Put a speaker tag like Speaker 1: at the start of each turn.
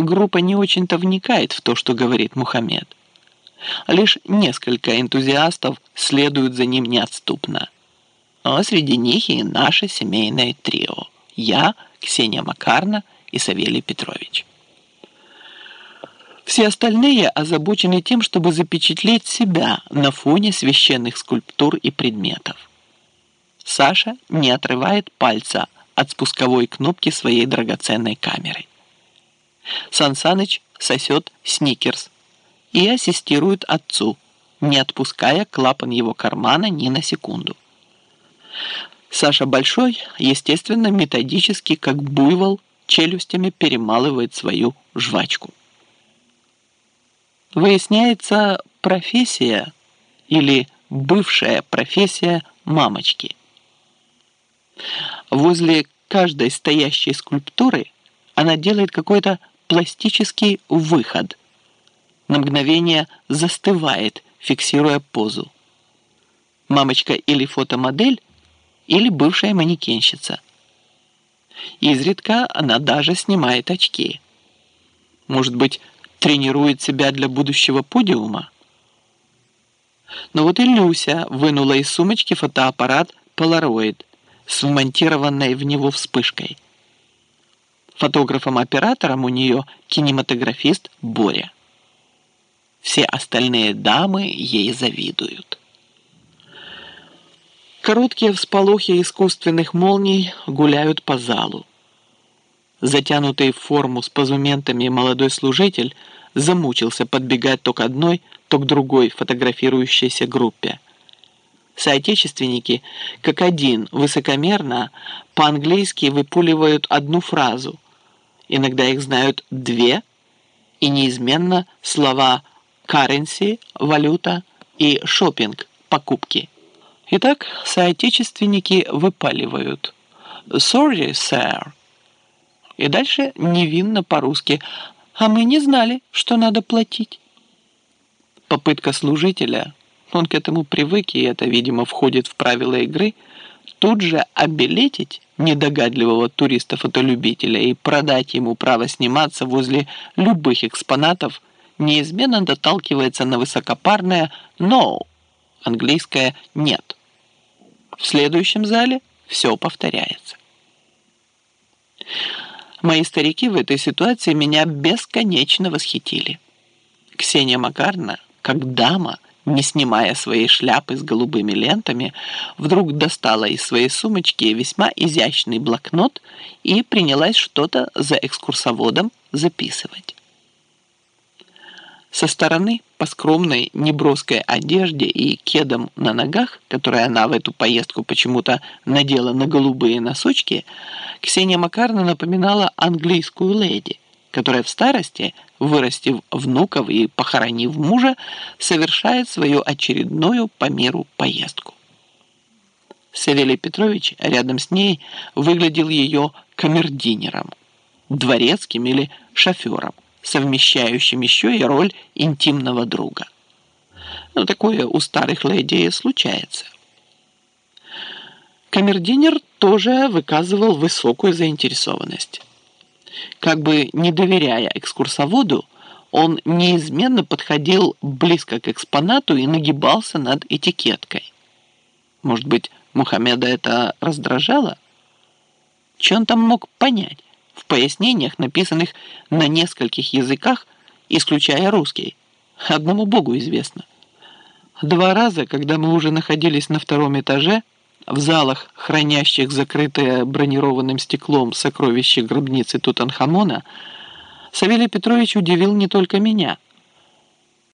Speaker 1: группа не очень-то вникает в то, что говорит Мухаммед. Лишь несколько энтузиастов следуют за ним неотступно. Но среди них и наше семейное трио. Я, Ксения Макарна и Савелий Петрович. Все остальные озабочены тем, чтобы запечатлеть себя на фоне священных скульптур и предметов. Саша не отрывает пальца от спусковой кнопки своей драгоценной камеры. Сан Саныч сосет сникерс и ассистирует отцу, не отпуская клапан его кармана ни на секунду. Саша Большой, естественно, методически, как буйвол, челюстями перемалывает свою жвачку. Выясняется профессия или бывшая профессия мамочки. Возле каждой стоящей скульптуры она делает какой-то пластический выход. На мгновение застывает, фиксируя позу. Мамочка или фотомодель, или бывшая манекенщица. Изредка она даже снимает очки. Может быть, тренирует себя для будущего подиума? Но вот и Люся вынула из сумочки фотоаппарат Polaroid с вмонтированной в него вспышкой. Фотографом-оператором у нее кинематографист Боря. Все остальные дамы ей завидуют. Короткие всполохи искусственных молний гуляют по залу. Затянутый в форму с позументами молодой служитель замучился подбегать то к одной, то к другой фотографирующейся группе. Соотечественники, как один, высокомерно, по-английски выпуливают одну фразу. Иногда их знают две, и неизменно слова «currency» – «валюта» и «шопинг» – «покупки». Итак, соотечественники выпаливают «sorry, sir», и дальше невинно по-русски «а мы не знали, что надо платить». Попытка служителя, он к этому привык, и это, видимо, входит в правила игры, тут же обелетить недогадливого туриста-фотолюбителя и продать ему право сниматься возле любых экспонатов неизменно доталкивается на высокопарное «no», английское «нет». В следующем зале все повторяется. Мои старики в этой ситуации меня бесконечно восхитили. Ксения Макарна, как дама, не снимая своей шляпы с голубыми лентами, вдруг достала из своей сумочки весьма изящный блокнот и принялась что-то за экскурсоводом записывать. Со стороны, по скромной неброской одежде и кедам на ногах, которые она в эту поездку почему-то надела на голубые носочки, Ксения Макарна напоминала английскую леди, которая в старости, вырастив внуков и похоронив мужа, совершает свою очередную по миру поездку. Савелий Петрович рядом с ней выглядел ее камердинером, дворецким или шофером совмещающим еще и роль интимного друга. Но ну, такое у старых леди случается. Камердинер тоже выказывал высокую заинтересованность. Как бы не доверяя экскурсоводу, он неизменно подходил близко к экспонату и нагибался над этикеткой. Может быть, Мухаммеда это раздражало? Че он там мог понять? в пояснениях, написанных на нескольких языках, исключая русский. Одному Богу известно. Два раза, когда мы уже находились на втором этаже, в залах, хранящих закрытые бронированным стеклом сокровища гробницы Тутанхамона, Савелий Петрович удивил не только меня –